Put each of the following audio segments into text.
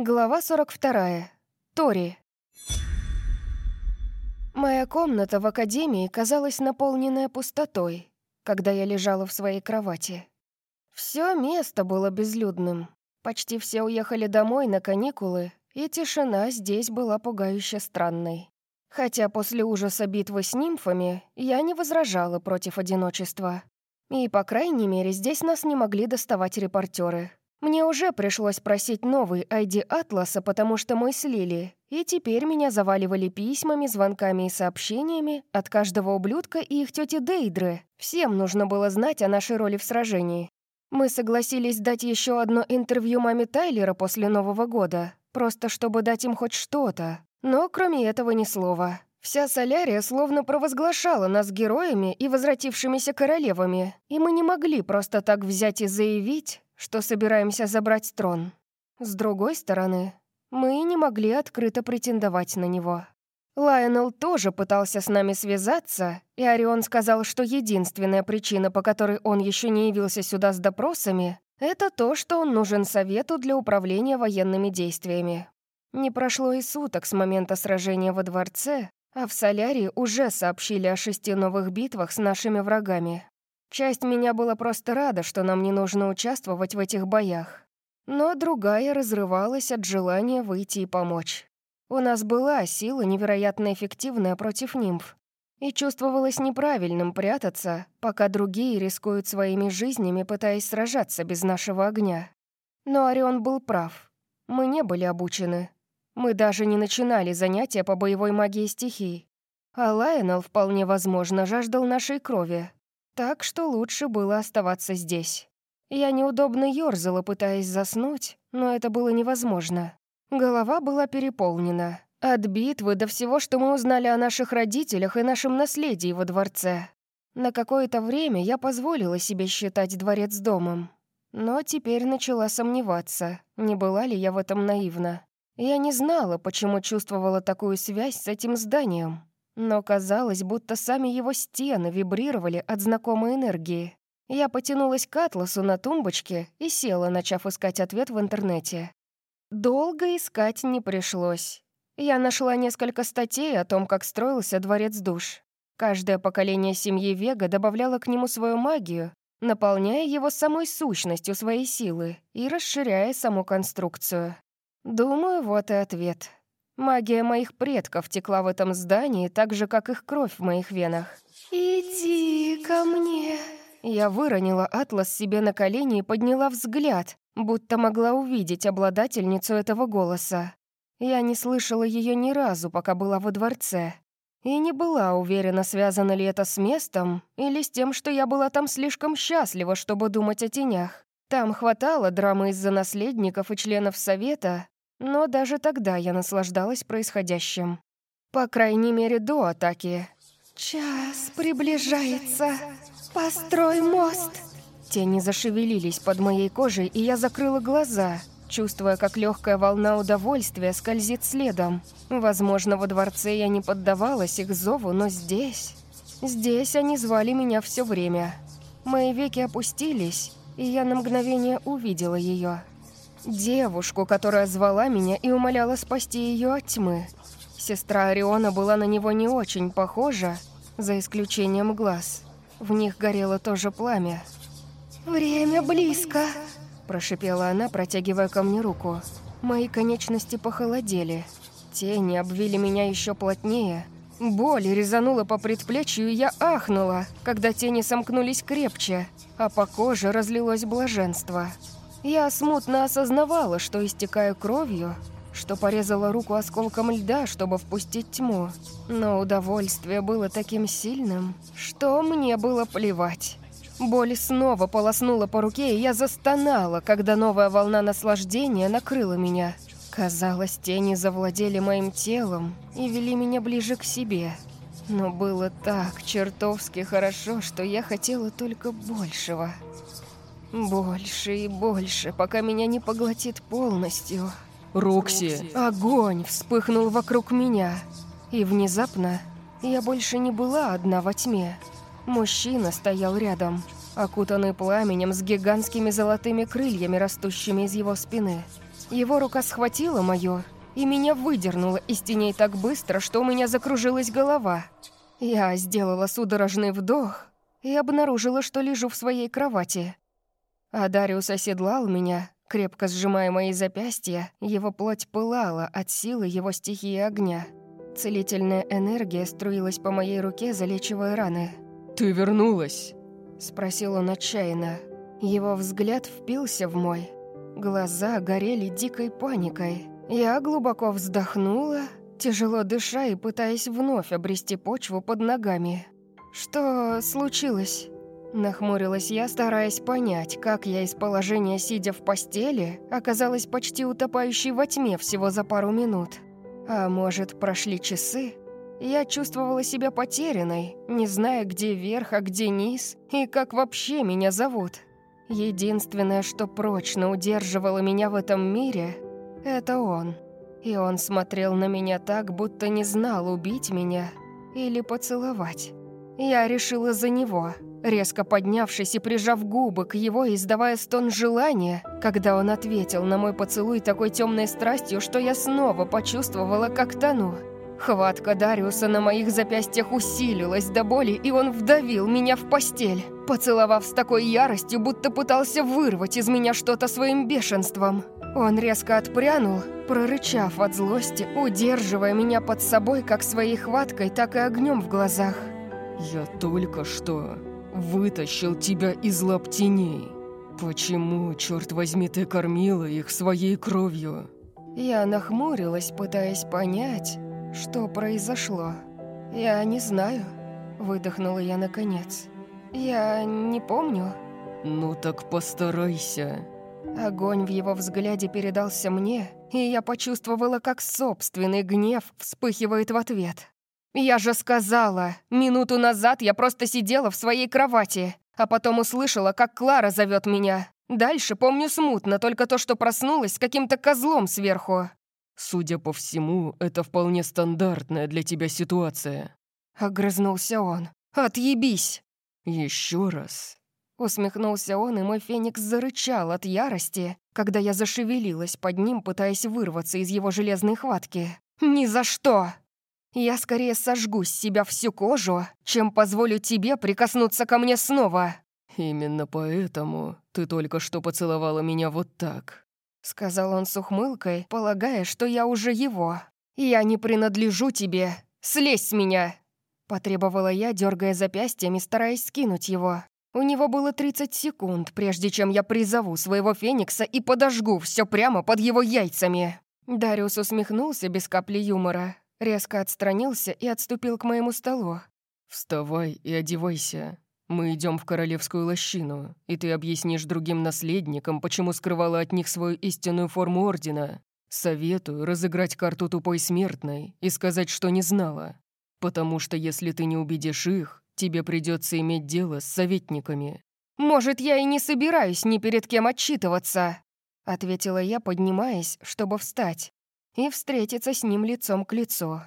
Глава 42. Тори. Моя комната в академии казалась наполненная пустотой, когда я лежала в своей кровати. Все место было безлюдным. Почти все уехали домой на каникулы, и тишина здесь была пугающе странной. Хотя после ужаса битвы с нимфами я не возражала против одиночества. И, по крайней мере, здесь нас не могли доставать репортеры, мне уже пришлось просить новый ID Атласа, потому что мой слили, и теперь меня заваливали письмами, звонками и сообщениями от каждого ублюдка и их тети Дейдры. Всем нужно было знать о нашей роли в сражении. Мы согласились дать еще одно интервью маме Тайлера после Нового года, просто чтобы дать им хоть что-то. Но кроме этого ни слова. Вся Солярия словно провозглашала нас героями и возвратившимися королевами, и мы не могли просто так взять и заявить, что собираемся забрать трон. С другой стороны, мы не могли открыто претендовать на него. Лайонел тоже пытался с нами связаться, и Орион сказал, что единственная причина, по которой он еще не явился сюда с допросами, это то, что он нужен совету для управления военными действиями. Не прошло и суток с момента сражения во дворце, а в Солярии уже сообщили о шести новых битвах с нашими врагами. Часть меня была просто рада, что нам не нужно участвовать в этих боях. Но другая разрывалась от желания выйти и помочь. У нас была сила невероятно эффективная против нимф. И чувствовалось неправильным прятаться, пока другие рискуют своими жизнями, пытаясь сражаться без нашего огня. Но Орион был прав. Мы не были обучены. Мы даже не начинали занятия по боевой магии стихий. А Лайонел, вполне возможно, жаждал нашей крови, так что лучше было оставаться здесь. Я неудобно ёрзала, пытаясь заснуть, но это было невозможно. Голова была переполнена. От битвы до всего, что мы узнали о наших родителях и нашем наследии во дворце. На какое-то время я позволила себе считать дворец домом. Но теперь начала сомневаться, не была ли я в этом наивна. Я не знала, почему чувствовала такую связь с этим зданием. Но казалось, будто сами его стены вибрировали от знакомой энергии. Я потянулась к атласу на тумбочке и села, начав искать ответ в интернете. Долго искать не пришлось. Я нашла несколько статей о том, как строился дворец душ. Каждое поколение семьи Вега добавляло к нему свою магию, наполняя его самой сущностью своей силы и расширяя саму конструкцию. Думаю, вот и ответ. Магия моих предков текла в этом здании так же, как их кровь в моих венах. «Иди ко мне!» Я выронила атлас себе на колени и подняла взгляд, будто могла увидеть обладательницу этого голоса. Я не слышала ее ни разу, пока была во дворце. И не была уверена, связано ли это с местом или с тем, что я была там слишком счастлива, чтобы думать о тенях. Там хватало драмы из-за наследников и членов совета, но даже тогда я наслаждалась происходящим. По крайней мере, до атаки. «Час приближается. Построй мост!» Тени зашевелились под моей кожей, и я закрыла глаза, чувствуя, как легкая волна удовольствия скользит следом. Возможно, во дворце я не поддавалась их зову, но здесь... Здесь они звали меня все время. Мои веки опустились, и я на мгновение увидела ее. Девушку, которая звала меня и умоляла спасти ее от тьмы. Сестра Ориона была на него не очень похожа, за исключением глаз. В них горело тоже пламя. «Время близко», – прошипела она, протягивая ко мне руку. Мои конечности похолодели. Тени обвили меня еще плотнее. Боль резанула по предплечью, и я ахнула, когда тени сомкнулись крепче, а по коже разлилось блаженство. Я смутно осознавала, что истекаю кровью, что порезала руку осколком льда, чтобы впустить тьму. Но удовольствие было таким сильным, что мне было плевать. Боль снова полоснула по руке, и я застонала, когда новая волна наслаждения накрыла меня. Казалось, тени завладели моим телом и вели меня ближе к себе. Но было так чертовски хорошо, что я хотела только большего. Больше и больше, пока меня не поглотит полностью. Рокси! Огонь вспыхнул вокруг меня. И внезапно я больше не была одна во тьме. Мужчина стоял рядом, окутанный пламенем с гигантскими золотыми крыльями, растущими из его спины. Его рука схватила мою, и меня выдернула из теней так быстро, что у меня закружилась голова. Я сделала судорожный вдох и обнаружила, что лежу в своей кровати. А Дариус оседлал меня, крепко сжимая мои запястья, его плоть пылала от силы его стихии огня. Целительная энергия струилась по моей руке, залечивая раны. «Ты вернулась?» — спросил он отчаянно. Его взгляд впился в мой. Глаза горели дикой паникой. Я глубоко вздохнула, тяжело дыша и пытаясь вновь обрести почву под ногами. «Что случилось?» Нахмурилась я, стараясь понять, как я из положения, сидя в постели, оказалась почти утопающей во тьме всего за пару минут. А может, прошли часы? Я чувствовала себя потерянной, не зная, где верх, а где низ, и как вообще меня зовут. Единственное, что прочно удерживало меня в этом мире, это он. И он смотрел на меня так, будто не знал, убить меня или поцеловать. Я решила за него, резко поднявшись и прижав губы к его, издавая стон желания, когда он ответил на мой поцелуй такой темной страстью, что я снова почувствовала, как тону. Хватка Дариуса на моих запястьях усилилась до боли, и он вдавил меня в постель, поцеловав с такой яростью, будто пытался вырвать из меня что-то своим бешенством. Он резко отпрянул, прорычав от злости, удерживая меня под собой как своей хваткой, так и огнем в глазах. «Я только что вытащил тебя из лап теней. Почему, черт возьми, ты кормила их своей кровью?» Я нахмурилась, пытаясь понять, что произошло. Я не знаю. Выдохнула я наконец. Я не помню. Ну так постарайся. Огонь в его взгляде передался мне, и я почувствовала, как собственный гнев вспыхивает в ответ. «Я же сказала, минуту назад я просто сидела в своей кровати, а потом услышала, как Клара зовет меня. Дальше помню смутно, только то, что проснулась с каким-то козлом сверху». «Судя по всему, это вполне стандартная для тебя ситуация». Огрызнулся он. «Отъебись!» «Еще раз». Усмехнулся он, и мой феникс зарычал от ярости, когда я зашевелилась под ним, пытаясь вырваться из его железной хватки. «Ни за что!» Я скорее сожгу с себя всю кожу, чем позволю тебе прикоснуться ко мне снова». «Именно поэтому ты только что поцеловала меня вот так», — сказал он с ухмылкой, полагая, что я уже его. «Я не принадлежу тебе. Слезь с меня!» Потребовала я, дергая запястьями, стараясь скинуть его. У него было 30 секунд, прежде чем я призову своего феникса и подожгу все прямо под его яйцами. Дариус усмехнулся без капли юмора, Резко отстранился и отступил к моему столу. «Вставай и одевайся. Мы идем в королевскую лощину, и ты объяснишь другим наследникам, почему скрывала от них свою истинную форму Ордена. Советую разыграть карту тупой смертной и сказать, что не знала. Потому что если ты не убедишь их, тебе придется иметь дело с советниками». «Может, я и не собираюсь ни перед кем отчитываться», — ответила я, поднимаясь, чтобы встать и встретиться с ним лицом к лицу.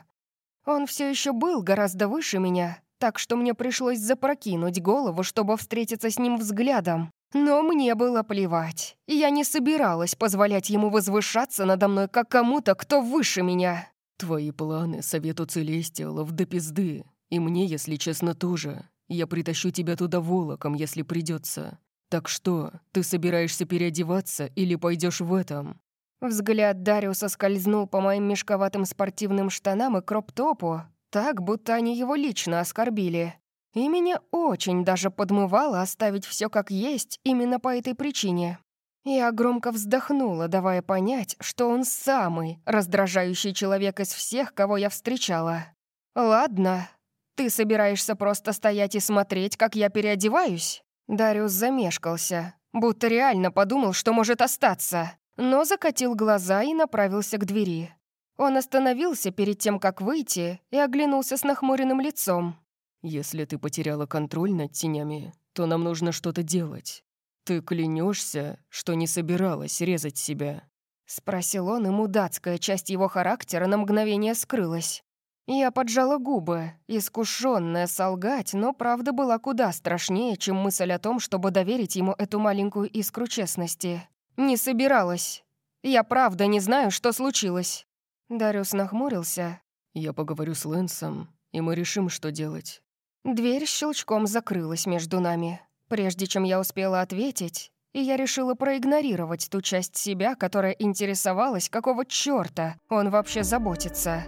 Он все еще был гораздо выше меня, так что мне пришлось запрокинуть голову, чтобы встретиться с ним взглядом. Но мне было плевать. Я не собиралась позволять ему возвышаться надо мной, как кому-то, кто выше меня. «Твои планы совету Целестиалов до пизды. И мне, если честно, тоже. Я притащу тебя туда волоком, если придется. Так что, ты собираешься переодеваться или пойдешь в этом?» Взгляд Дариуса скользнул по моим мешковатым спортивным штанам и кроп-топу, так, будто они его лично оскорбили. И меня очень даже подмывало оставить все как есть именно по этой причине. Я громко вздохнула, давая понять, что он самый раздражающий человек из всех, кого я встречала. «Ладно, ты собираешься просто стоять и смотреть, как я переодеваюсь?» Дариус замешкался, будто реально подумал, что может остаться но закатил глаза и направился к двери. Он остановился перед тем, как выйти, и оглянулся с нахмуренным лицом. «Если ты потеряла контроль над тенями, то нам нужно что-то делать. Ты клянешься, что не собиралась резать себя?» Спросил он, и мудацкая часть его характера на мгновение скрылась. Я поджала губы, искушенная солгать, но правда была куда страшнее, чем мысль о том, чтобы доверить ему эту маленькую искру честности. «Не собиралась». Я правда не знаю, что случилось». Дариус нахмурился. «Я поговорю с Лэнсом, и мы решим, что делать». Дверь щелчком закрылась между нами. Прежде чем я успела ответить, и я решила проигнорировать ту часть себя, которая интересовалась, какого чёрта он вообще заботится.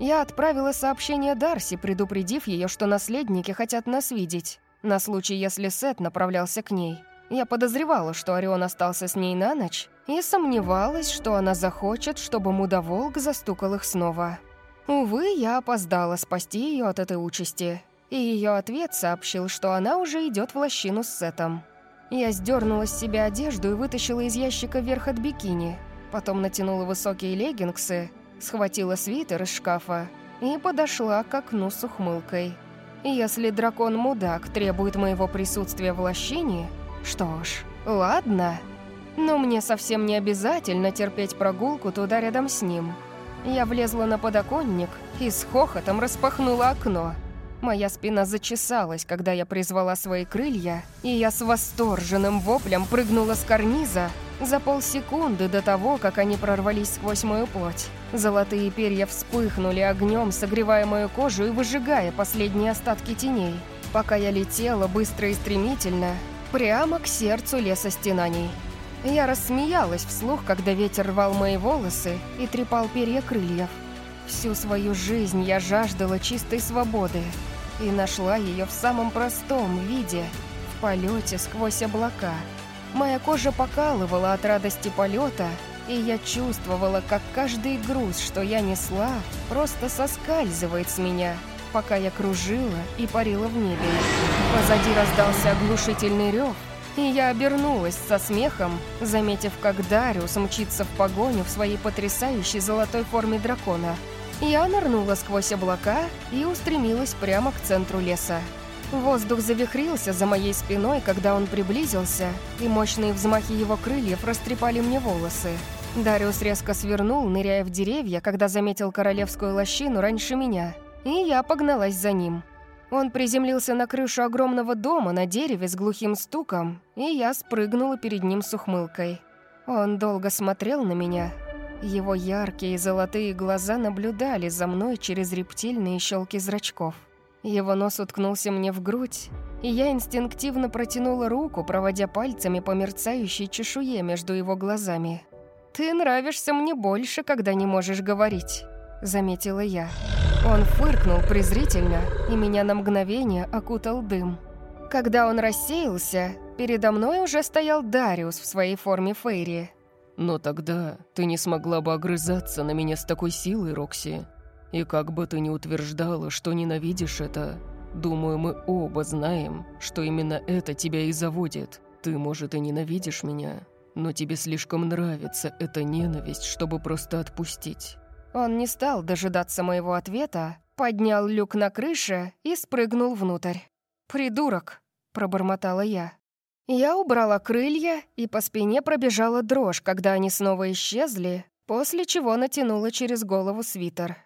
Я отправила сообщение Дарси, предупредив ее, что наследники хотят нас видеть, на случай, если Сет направлялся к ней. Я подозревала, что Орион остался с ней на ночь, и сомневалась, что она захочет, чтобы мудоволк застукал их снова. Увы, я опоздала спасти ее от этой участи, и ее ответ сообщил, что она уже идет в лощину с Сетом. Я сдернула с себя одежду и вытащила из ящика верх от бикини, потом натянула высокие леггинсы, схватила свитер из шкафа и подошла к окну с ухмылкой. Если дракон-мудак требует моего присутствия в лощине, что ж, ладно. Но мне совсем не обязательно терпеть прогулку туда рядом с ним. Я влезла на подоконник и с хохотом распахнула окно. Моя спина зачесалась, когда я призвала свои крылья, и я с восторженным воплем прыгнула с карниза за полсекунды до того, как они прорвались сквозь мою плоть. Золотые перья вспыхнули огнем, согревая мою кожу и выжигая последние остатки теней. Пока я летела быстро и стремительно, прямо к сердцу леса стенаний. Я рассмеялась вслух, когда ветер рвал мои волосы и трепал перья крыльев. Всю свою жизнь я жаждала чистой свободы и нашла ее в самом простом виде – в полете сквозь облака. Моя кожа покалывала от радости полета, и я чувствовала, как каждый груз, что я несла, просто соскальзывает с меня – пока я кружила и парила в небе. Позади раздался оглушительный рев, и я обернулась со смехом, заметив, как Дариус мчится в погоню в своей потрясающей золотой форме дракона. Я нырнула сквозь облака и устремилась прямо к центру леса. Воздух завихрился за моей спиной, когда он приблизился, и мощные взмахи его крыльев растрепали мне волосы. Дариус резко свернул, ныряя в деревья, когда заметил королевскую лощину раньше меня и я погналась за ним. Он приземлился на крышу огромного дома на дереве с глухим стуком, и я спрыгнула перед ним с ухмылкой. Он долго смотрел на меня. Его яркие золотые глаза наблюдали за мной через рептильные щелки зрачков. Его нос уткнулся мне в грудь, и я инстинктивно протянула руку, проводя пальцами по мерцающей чешуе между его глазами. «Ты нравишься мне больше, когда не можешь говорить», — заметила я. Он фыркнул презрительно, и меня на мгновение окутал дым. Когда он рассеялся, передо мной уже стоял Дариус в своей форме Фейри. «Но тогда ты не смогла бы огрызаться на меня с такой силой, Рокси. И как бы ты ни утверждала, что ненавидишь это, думаю, мы оба знаем, что именно это тебя и заводит. Ты, может, и ненавидишь меня, но тебе слишком нравится эта ненависть, чтобы просто отпустить. Он не стал дожидаться моего ответа, поднял люк на крыше и спрыгнул внутрь. «Придурок!» — пробормотала я. Я убрала крылья, и по спине пробежала дрожь, когда они снова исчезли, после чего натянула через голову свитер.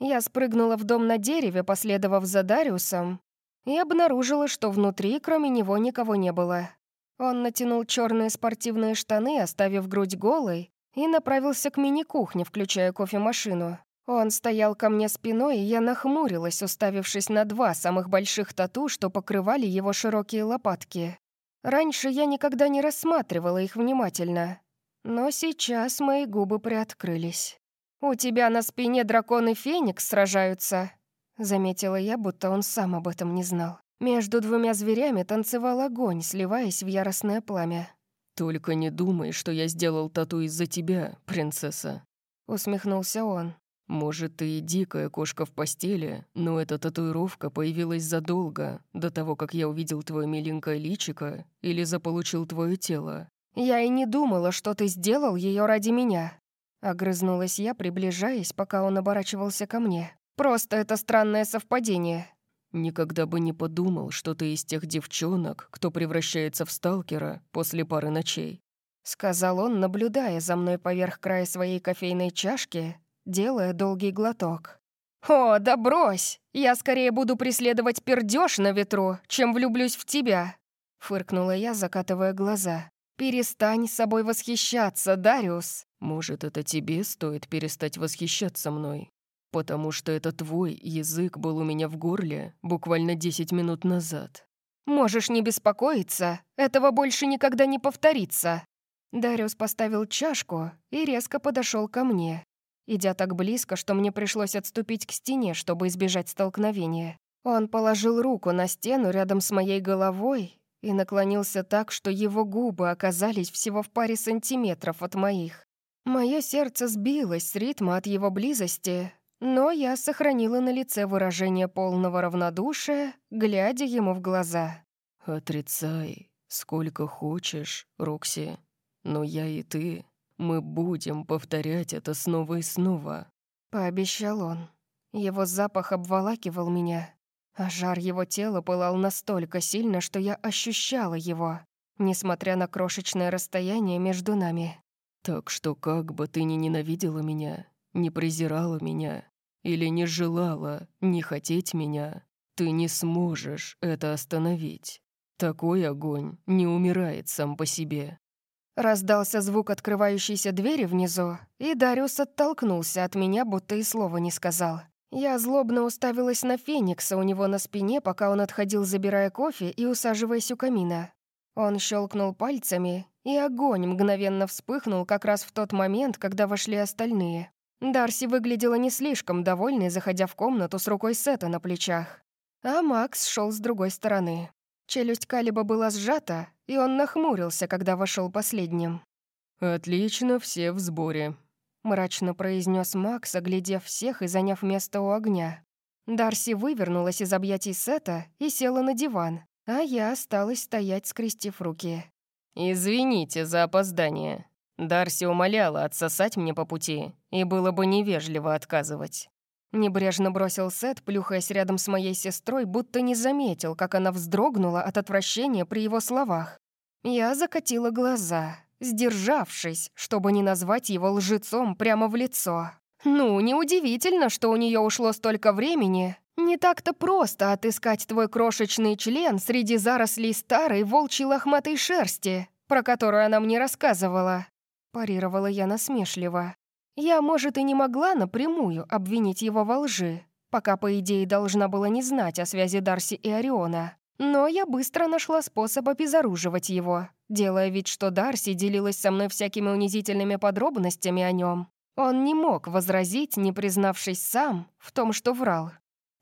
Я спрыгнула в дом на дереве, последовав за Дариусом, и обнаружила, что внутри, кроме него, никого не было. Он натянул черные спортивные штаны, оставив грудь голой, и направился к мини-кухне, включая кофемашину. Он стоял ко мне спиной, и я нахмурилась, уставившись на два самых больших тату, что покрывали его широкие лопатки. Раньше я никогда не рассматривала их внимательно, но сейчас мои губы приоткрылись. «У тебя на спине дракон и феникс сражаются», — заметила я, будто он сам об этом не знал. Между двумя зверями танцевал огонь, сливаясь в яростное пламя. «Только не думай, что я сделал тату из-за тебя, принцесса», — усмехнулся он. «Может, ты и дикая кошка в постели, но эта татуировка появилась задолго, до того, как я увидел твое миленькое личико или заполучил твое тело». «Я и не думала, что ты сделал ее ради меня», — огрызнулась я, приближаясь, пока он оборачивался ко мне. «Просто это странное совпадение». Никогда бы не подумал, что ты из тех девчонок, кто превращается в сталкера после пары ночей. Сказал он, наблюдая за мной поверх края своей кофейной чашки, делая долгий глоток. «О, да брось! Я скорее буду преследовать пердеж на ветру, чем влюблюсь в тебя!» Фыркнула я, закатывая глаза. «Перестань собой восхищаться, Дариус. Может, это тебе стоит перестать восхищаться мной? Потому что это твой язык был у меня в горле буквально 10 минут назад. Можешь не беспокоиться, этого больше никогда не повторится. Дариус поставил чашку и резко подошел ко мне, идя так близко, что мне пришлось отступить к стене, чтобы избежать столкновения. Он положил руку на стену рядом с моей головой и наклонился так, что его губы оказались всего в паре сантиметров от моих. Мое сердце сбилось с ритма от его близости, но я сохранила на лице выражение полного равнодушия, глядя ему в глаза. «Отрицай, сколько хочешь, Рокси, но я и ты, мы будем повторять это снова и снова», — пообещал он. Его запах обволакивал меня, а жар его тела пылал настолько сильно, что я ощущала его, несмотря на крошечное расстояние между нами. «Так что как бы ты ни ненавидела меня, не презирала меня или не желала не хотеть меня, ты не сможешь это остановить. Такой огонь не умирает сам по себе». Раздался звук открывающейся двери внизу, и Дариус оттолкнулся от меня, будто и слова не сказал. Я злобно уставилась на Феникса у него на спине, пока он отходил, забирая кофе и усаживаясь у камина. Он щелкнул пальцами, и огонь мгновенно вспыхнул как раз в тот момент, когда вошли остальные. Дарси выглядела не слишком довольной, заходя в комнату с рукой Сета на плечах. А Макс шел с другой стороны. Челюсть Калиба была сжата, и он нахмурился, когда вошел последним. «Отлично, все в сборе», — мрачно произнес Макс, оглядев всех и заняв место у огня. Дарси вывернулась из объятий Сета и села на диван, а я осталась стоять, скрестив руки. «Извините за опоздание», Дарси умоляла отсосать мне по пути, и было бы невежливо отказывать. Небрежно бросил Сет, плюхаясь рядом с моей сестрой, будто не заметил, как она вздрогнула от отвращения при его словах. Я закатила глаза, сдержавшись, чтобы не назвать его лжецом прямо в лицо. «Ну, неудивительно, что у нее ушло столько времени. Не так-то просто отыскать твой крошечный член среди зарослей старой волчьей лохматой шерсти, про которую она мне рассказывала. Парировала я насмешливо. Я, может, и не могла напрямую обвинить его во лжи, пока, по идее, должна была не знать о связи Дарси и Ориона. Но я быстро нашла способ обезоруживать его, делая вид, что Дарси делилась со мной всякими унизительными подробностями о нем. Он не мог возразить, не признавшись сам, в том, что врал.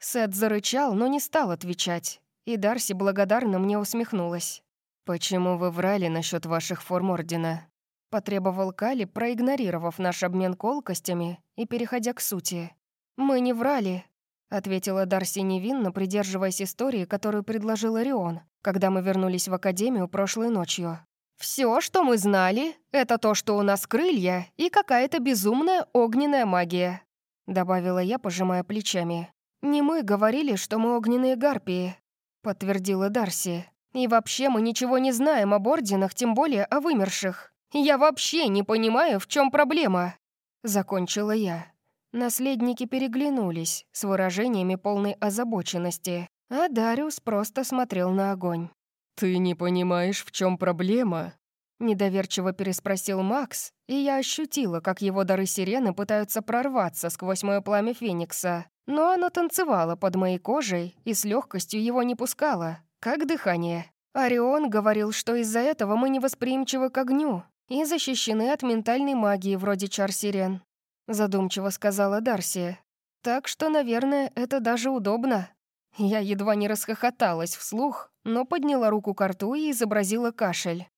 Сет зарычал, но не стал отвечать, и Дарси благодарно мне усмехнулась. «Почему вы врали насчет ваших форм Ордена?» — потребовал Кали, проигнорировав наш обмен колкостями и переходя к сути. «Мы не врали», — ответила Дарси невинно, придерживаясь истории, которую предложил Орион, когда мы вернулись в Академию прошлой ночью. Все, что мы знали, это то, что у нас крылья и какая-то безумная огненная магия», — добавила я, пожимая плечами. «Не мы говорили, что мы огненные гарпии», — подтвердила Дарси. «И вообще мы ничего не знаем об орденах, тем более о вымерших». Я вообще не понимаю, в чем проблема!» Закончила я. Наследники переглянулись с выражениями полной озабоченности, а Дариус просто смотрел на огонь. «Ты не понимаешь, в чем проблема?» Недоверчиво переспросил Макс, и я ощутила, как его дары сирены пытаются прорваться сквозь мое пламя Феникса. Но оно танцевало под моей кожей и с легкостью его не пускало, как дыхание. Орион говорил, что из-за этого мы невосприимчивы к огню, и защищены от ментальной магии вроде чар-сирен», — задумчиво сказала Дарси. «Так что, наверное, это даже удобно». Я едва не расхохоталась вслух, но подняла руку к рту и изобразила кашель.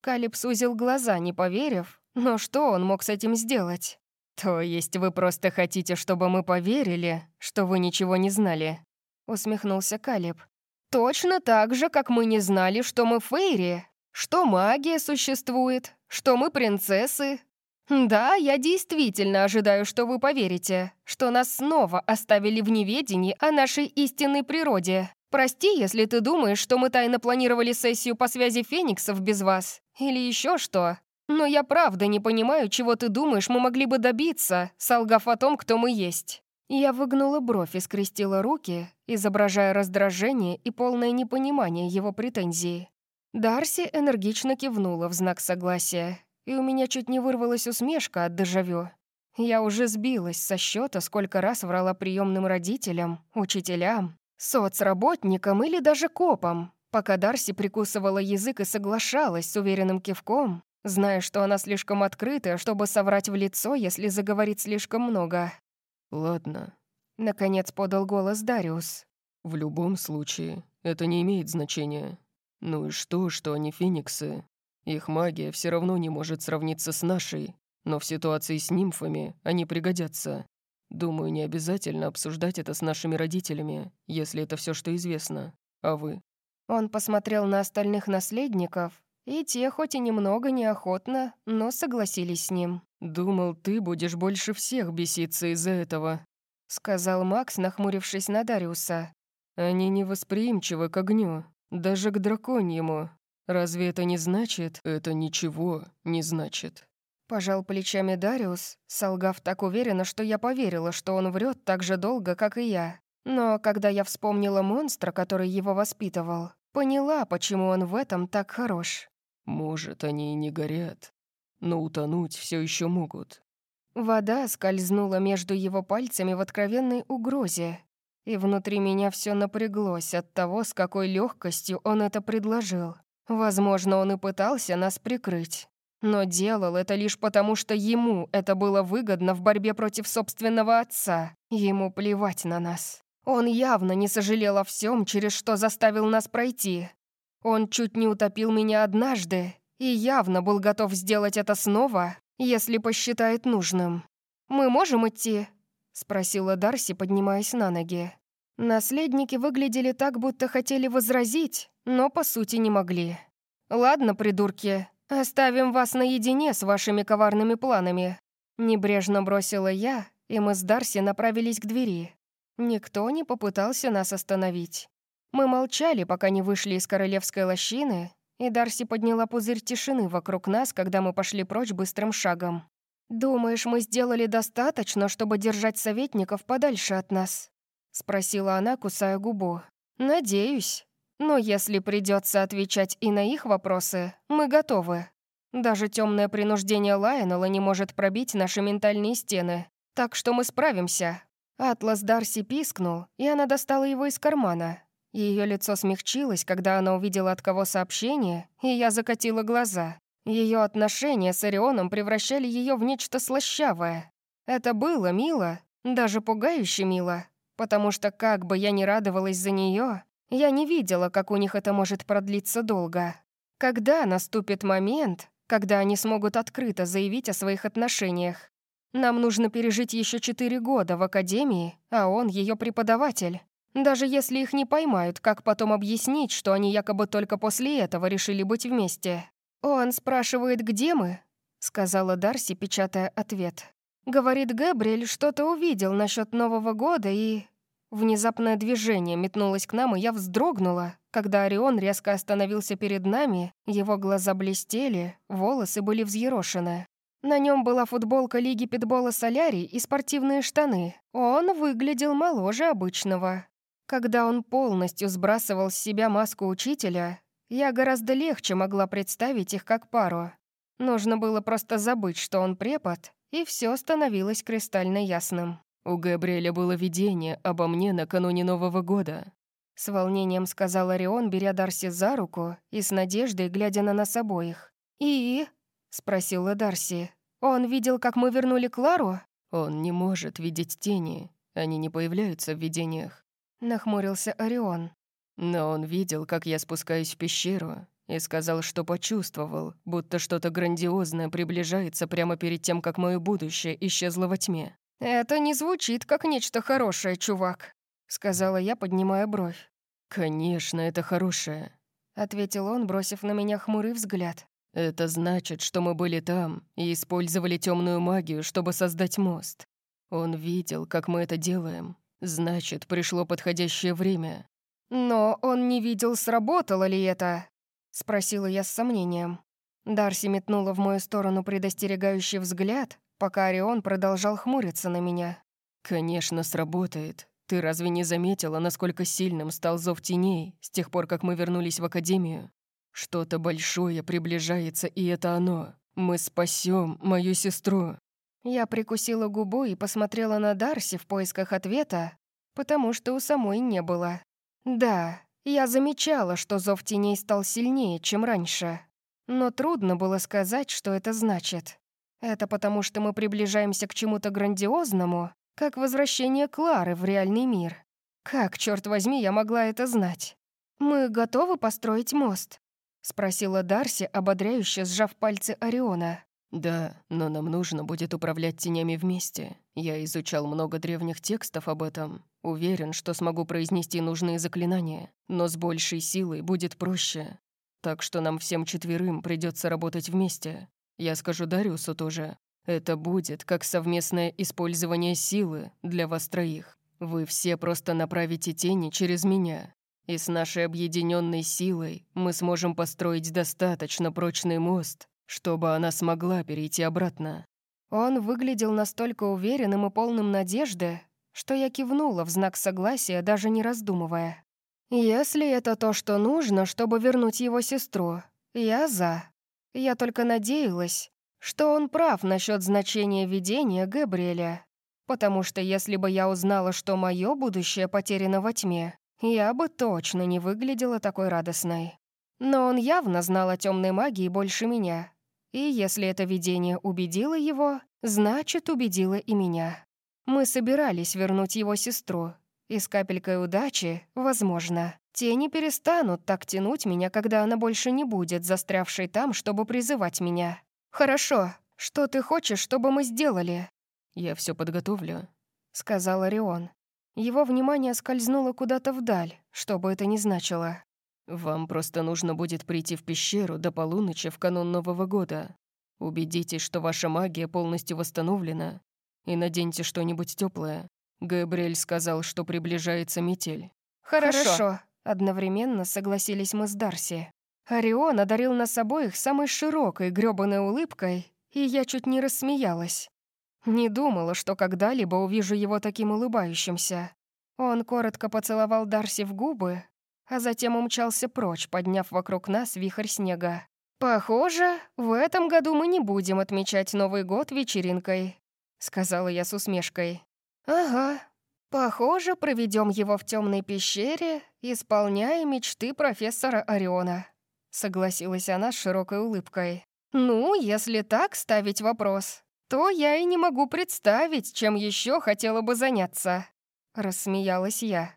Калип сузил глаза, не поверив, но что он мог с этим сделать? «То есть вы просто хотите, чтобы мы поверили, что вы ничего не знали?» — усмехнулся Калиб. «Точно так же, как мы не знали, что мы Фейри, что магия существует, что мы принцессы. Да, я действительно ожидаю, что вы поверите, что нас снова оставили в неведении о нашей истинной природе. Прости, если ты думаешь, что мы тайно планировали сессию по связи фениксов без вас. Или еще что. Но я правда не понимаю, чего ты думаешь мы могли бы добиться, солгав о том, кто мы есть». Я выгнула бровь и скрестила руки, изображая раздражение и полное непонимание его претензии. Дарси энергично кивнула в знак согласия, и у меня чуть не вырвалась усмешка от дежавю. Я уже сбилась со счета, сколько раз врала приемным родителям, учителям, соцработникам или даже копам, пока Дарси прикусывала язык и соглашалась с уверенным кивком, зная, что она слишком открытая, чтобы соврать в лицо, если заговорит слишком много. «Ладно», — наконец подал голос Дариус. «В любом случае, это не имеет значения. Ну и что, что они фениксы? Их магия все равно не может сравниться с нашей, но в ситуации с нимфами они пригодятся. Думаю, не обязательно обсуждать это с нашими родителями, если это все, что известно. А вы?» Он посмотрел на остальных наследников, и те, хоть и немного неохотно, но согласились с ним. «Думал, ты будешь больше всех беситься из-за этого», — сказал Макс, нахмурившись на Дариуса. «Они невосприимчивы к огню, даже к драконьему. Разве это не значит? Это ничего не значит». Пожал плечами Дариус, солгав так уверенно, что я поверила, что он врет так же долго, как и я. Но когда я вспомнила монстра, который его воспитывал, поняла, почему он в этом так хорош. «Может, они и не горят, но утонуть все еще могут». Вода скользнула между его пальцами в откровенной угрозе, и внутри меня все напряглось от того, с какой легкостью он это предложил. Возможно, он и пытался нас прикрыть. Но делал это лишь потому, что ему это было выгодно в борьбе против собственного отца. Ему плевать на нас. Он явно не сожалел о всем, через что заставил нас пройти. Он чуть не утопил меня однажды и явно был готов сделать это снова, если посчитает нужным. «Мы можем идти?» — спросила Дарси, поднимаясь на ноги. Наследники выглядели так, будто хотели возразить, но по сути не могли. «Ладно, придурки, «Оставим вас наедине с вашими коварными планами», — небрежно бросила я, и мы с Дарси направились к двери. Никто не попытался нас остановить. Мы молчали, пока не вышли из королевской лощины, и Дарси подняла пузырь тишины вокруг нас, когда мы пошли прочь быстрым шагом. «Думаешь, мы сделали достаточно, чтобы держать советников подальше от нас?» — спросила она, кусая губу. «Надеюсь». Но если придется отвечать и на их вопросы, мы готовы. Даже темное принуждение Лайонела не может пробить наши ментальные стены. Так что мы справимся. Атлас Дарси пискнул, и она достала его из кармана. Ее лицо смягчилось, когда она увидела от кого сообщение, и я закатила глаза. Ее отношения с Орионом превращали ее в нечто слащавое. Это было мило, даже пугающе мило, потому что как бы я ни радовалась за нее, я не видела, как у них это может продлиться долго. Когда наступит момент, когда они смогут открыто заявить о своих отношениях? Нам нужно пережить еще четыре года в академии, а он ее преподаватель. Даже если их не поймают, как потом объяснить, что они якобы только после этого решили быть вместе? «Он спрашивает, где мы?» — сказала Дарси, печатая ответ. «Говорит, Гэбриэль что-то увидел насчет Нового года и...» Внезапное движение метнулось к нам, и я вздрогнула. Когда Орион резко остановился перед нами, его глаза блестели, волосы были взъерошены. На нем была футболка Лиги Питбола Солярий и спортивные штаны. Он выглядел моложе обычного. Когда он полностью сбрасывал с себя маску учителя, я гораздо легче могла представить их как пару. Нужно было просто забыть, что он препод, и все становилось кристально ясным. «У Габриэля было видение обо мне накануне Нового года», — с волнением сказал Орион, беря Дарси за руку и с надеждой глядя на нас обоих. «И?» — спросила Дарси. «Он видел, как мы вернули Клару?» «Он не может видеть тени. Они не появляются в видениях», — нахмурился Орион. «Но он видел, как я спускаюсь в пещеру, и сказал, что почувствовал, будто что-то грандиозное приближается прямо перед тем, как мое будущее исчезло во тьме. «Это не звучит как нечто хорошее, чувак», — сказала я, поднимая бровь. «Конечно, это хорошее», — ответил он, бросив на меня хмурый взгляд. «Это значит, что мы были там и использовали темную магию, чтобы создать мост. Он видел, как мы это делаем. Значит, пришло подходящее время». «Но он не видел, сработало ли это?» — спросила я с сомнением. Дарси метнула в мою сторону предостерегающий взгляд, пока Орион продолжал хмуриться на меня. «Конечно, сработает. Ты разве не заметила, насколько сильным стал зов теней с тех пор, как мы вернулись в Академию? Что-то большое приближается, и это оно. Мы спасем мою сестру». Я прикусила губу и посмотрела на Дарси в поисках ответа, потому что у самой не было. Да, я замечала, что зов теней стал сильнее, чем раньше. Но трудно было сказать, что это значит. Это потому, что мы приближаемся к чему-то грандиозному, как возвращение Клары в реальный мир. Как, черт возьми, я могла это знать? «Мы готовы построить мост?» — спросила Дарси, ободряюще сжав пальцы Ориона. «Да, но нам нужно будет управлять тенями вместе. Я изучал много древних текстов об этом. Уверен, что смогу произнести нужные заклинания, но с большей силой будет проще. Так что нам всем четверым придется работать вместе. Я скажу Дариусу тоже. Это будет как совместное использование силы для вас троих. Вы все просто направите тени через меня, и с нашей объединенной силой мы сможем построить достаточно прочный мост, чтобы она смогла перейти обратно». Он выглядел настолько уверенным и полным надежды, что я кивнула в знак согласия, даже не раздумывая. «Если это то, что нужно, чтобы вернуть его сестру, я за. Я только надеялась, что он прав насчет значения видения Габриэля, потому что если бы я узнала, что мое будущее потеряно во тьме, я бы точно не выглядела такой радостной. Но он явно знал о темной магии больше меня. И если это видение убедило его, значит, убедило и меня. Мы собирались вернуть его сестру. И с капелькой удачи, возможно, тени перестанут так тянуть меня, когда она больше не будет застрявшей там, чтобы призывать меня. «Хорошо. Что ты хочешь, чтобы мы сделали?» «Я все подготовлю», — сказал Орион. Его внимание скользнуло куда-то вдаль, что бы это ни значило. «Вам просто нужно будет прийти в пещеру до полуночи в канун Нового года. Убедитесь, что ваша магия полностью восстановлена, и наденьте что-нибудь теплое. Габриэль сказал, что приближается метель». «Хорошо», Хорошо. — одновременно согласились мы с Дарси. Орион одарил нас обоих самой широкой грёбаной улыбкой, и я чуть не рассмеялась. Не думала, что когда-либо увижу его таким улыбающимся. Он коротко поцеловал Дарси в губы, а затем умчался прочь, подняв вокруг нас вихрь снега. «Похоже, в этом году мы не будем отмечать Новый год вечеринкой», — сказала я с усмешкой. «Ага, похоже, проведем его в темной пещере, исполняя мечты профессора Ориона», — согласилась она с широкой улыбкой. «Ну, если так ставить вопрос, то я и не могу представить, чем еще хотела бы заняться», — рассмеялась я.